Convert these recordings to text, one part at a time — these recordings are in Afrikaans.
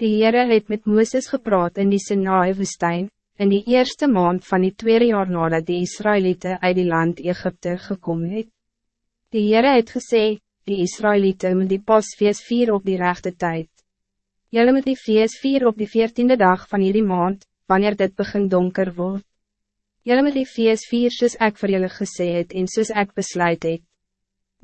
Die Heere het met Mooses gepraat in die Sinaai woestijn, in die eerste maand van die tweede jaar nadat die Israëlieten uit die land Egypte gekomen het. Die Heere het gesê, die Israëlieten moet die pasfeest vier op die rechte tijd. Jullie moet die feest vier op die veertiende dag van hierdie maand, wanneer dit begin donker wordt. Jullie moet die feest vier soos ek vir julle gesê het en soos ek besluit het.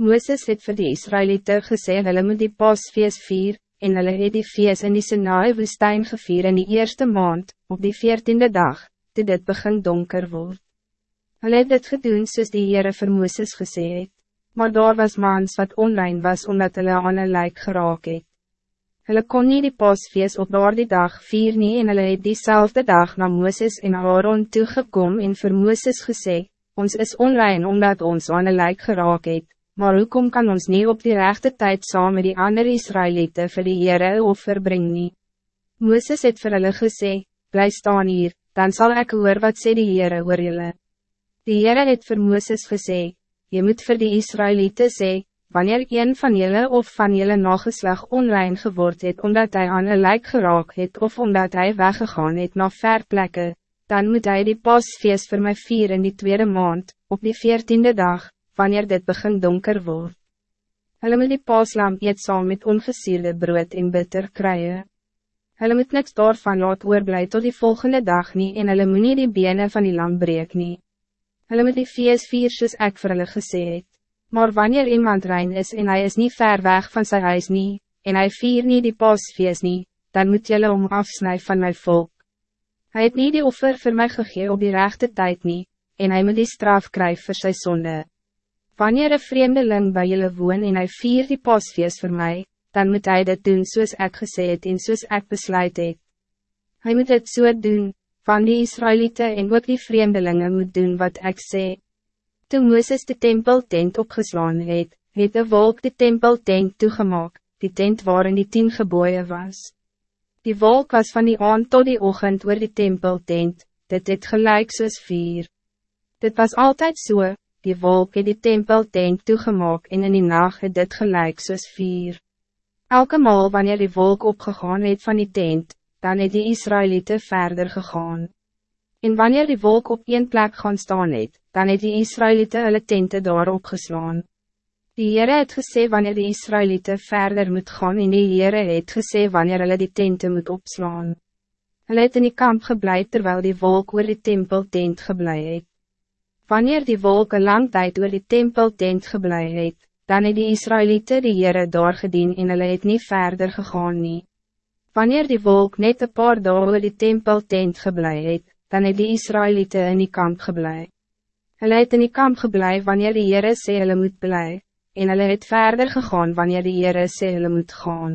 Mooses het vir die Israëlieten gesê hulle moet die pasfeest vier, en hulle het die feest in die Sinaai woestijn gevier in die eerste maand, op die veertiende dag, toe dit begin donker word. Hulle het dit gedoen soos die Heere vir Mooses gesê het, maar daar was mans wat online was omdat hulle aan een lijk geraak het. Hulle kon nie die pasfeest op daar die dag vier nie en hulle het diezelfde dag na Mooses en Aaron toegekom en vir Mooses gesê, ons is online omdat ons aan een lijk geraak het, maar hoekom kan ons niet op die rechte tijd samen met die andere Israëlieten vir die Heere offer bring nie? Mooses het vir hulle gesê, bly staan hier, dan zal ik hoor wat sê die Heere oor julle. Die Heere het vir Mooses gesê, je moet vir die Israëlieten sê, wanneer een van jullie of van jullie nageslag onrein geword het omdat hij aan een lijk geraak het of omdat hij weggegaan het na ver plekke, dan moet hij die pasfeest voor mij vier in die tweede maand, op die veertiende dag, wanneer dit begin donker wordt. Hulle moet die paaslam eet saam met ongesierde brood en bitter kruie. Hulle moet niks daarvan laat oorblij tot die volgende dag nie en hulle moet nie die bene van die lam breek nie. Hulle moet die feest vier soos ek vir hulle gesê het. Maar wanneer iemand rein is en hij is niet ver weg van zijn huis nie, en hij vier niet die paasfeest nie, dan moet julle om afsnij van mijn volk. Hij het niet die offer voor mij gegeven op die rechte tijd niet, en hij moet die straf krijgen voor zijn zonde. Wanneer een vreemdeling bij jullie woon en hij vier die pasfeest voor mij, dan moet hij dat doen soos ek gesê het en soos ek besluit het. Hy moet het so doen, van die Israëlieten en ook die vreemdelingen moet doen wat ik sê. Toen Mooses de tempeltent opgeslaan het, het de wolk de tempeltent toegemaak, die tent waarin die tien geboeien was. Die wolk was van die aand tot die ochtend oor die tempeltent, dit het gelijk soos vier. Dit was altijd zo, so, die wolk het die tempel tent toegemaak en in die nacht het dit gelijk soos vier. Elke maal wanneer die wolk opgegaan het van die tent, dan het die Israëlieten verder gegaan. En wanneer die wolk op een plek gaan staan het, dan het die Israëlieten hulle tente daar opgeslaan. Die Heere het gesê wanneer die Israëlieten verder moet gaan en die Heere het gesê wanneer hulle die tente moet opslaan. Hulle het in die kamp geblei terwijl die wolk oor die tempel tent geblei het. Wanneer die wolken lang tijd oor die tempel tent geblei het, dan het die Israëlieten die Heere daar gedien en hulle het nie verder gegaan nie. Wanneer die wolk net een paar dagen oor die tempel tent geblei het, dan het die Israëlieten in die kamp geblei. Hulle het in die kamp geblei wanneer die Heere sê hulle moet blij, en hulle het verder gegaan wanneer die Heere sê hulle moet gaan.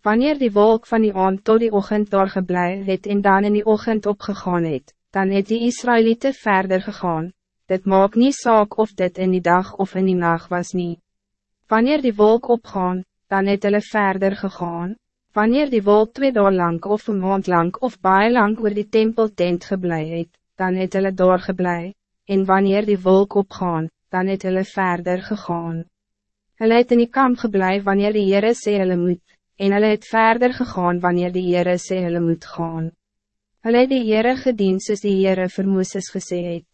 Wanneer die wolk van die aand tot die ochtend daar geblei het en dan in die ochtend opgegaan het, dan het die Israëlieten verder gegaan, dit maakt niet saak of dit in die dag of in die nacht was niet. Wanneer die wolk opgaan, dan het hulle verder gegaan. Wanneer die wolk twee dagen lang of een maand lang of baie lang oor die tempeltent geblei het, dan het hulle doorgeblei, en wanneer die wolk opgaan, dan het hulle verder gegaan. Hulle het in die kamp geblei wanneer die Heere sê hulle moet, en hulle het verder gegaan wanneer die Heere sê hulle moet gaan. Hulle het die Heere gedien soos die Heere vir Mooses gesê het.